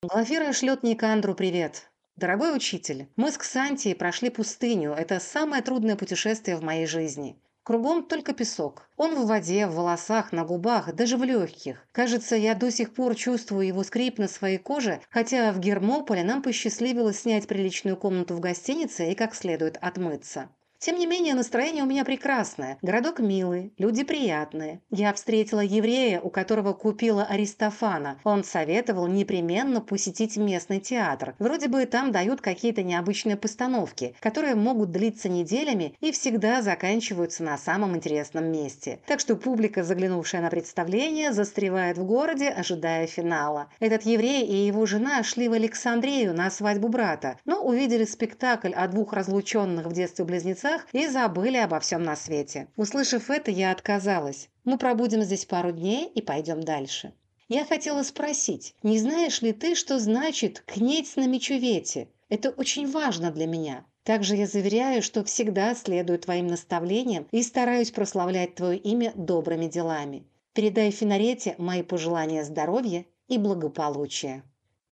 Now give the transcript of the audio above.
Глафира шлет Никандру привет. Дорогой учитель, мы с Ксантией прошли пустыню. Это самое трудное путешествие в моей жизни. Кругом только песок. Он в воде, в волосах, на губах, даже в легких. Кажется, я до сих пор чувствую его скрип на своей коже, хотя в Гермополе нам посчастливилось снять приличную комнату в гостинице и как следует отмыться. Тем не менее, настроение у меня прекрасное. Городок милый, люди приятные. Я встретила еврея, у которого купила Аристофана. Он советовал непременно посетить местный театр. Вроде бы там дают какие-то необычные постановки, которые могут длиться неделями и всегда заканчиваются на самом интересном месте. Так что публика, заглянувшая на представление, застревает в городе, ожидая финала. Этот еврей и его жена шли в Александрию на свадьбу брата, но увидели спектакль о двух разлученных в детстве близнецах небесах и забыли обо всем на свете. Услышав это, я отказалась. Мы пробудем здесь пару дней и пойдем дальше. Я хотела спросить, не знаешь ли ты, что значит «кнеть на мечувете»? Это очень важно для меня. Также я заверяю, что всегда следую твоим наставлениям и стараюсь прославлять твое имя добрыми делами. Передай Финарете мои пожелания здоровья и благополучия.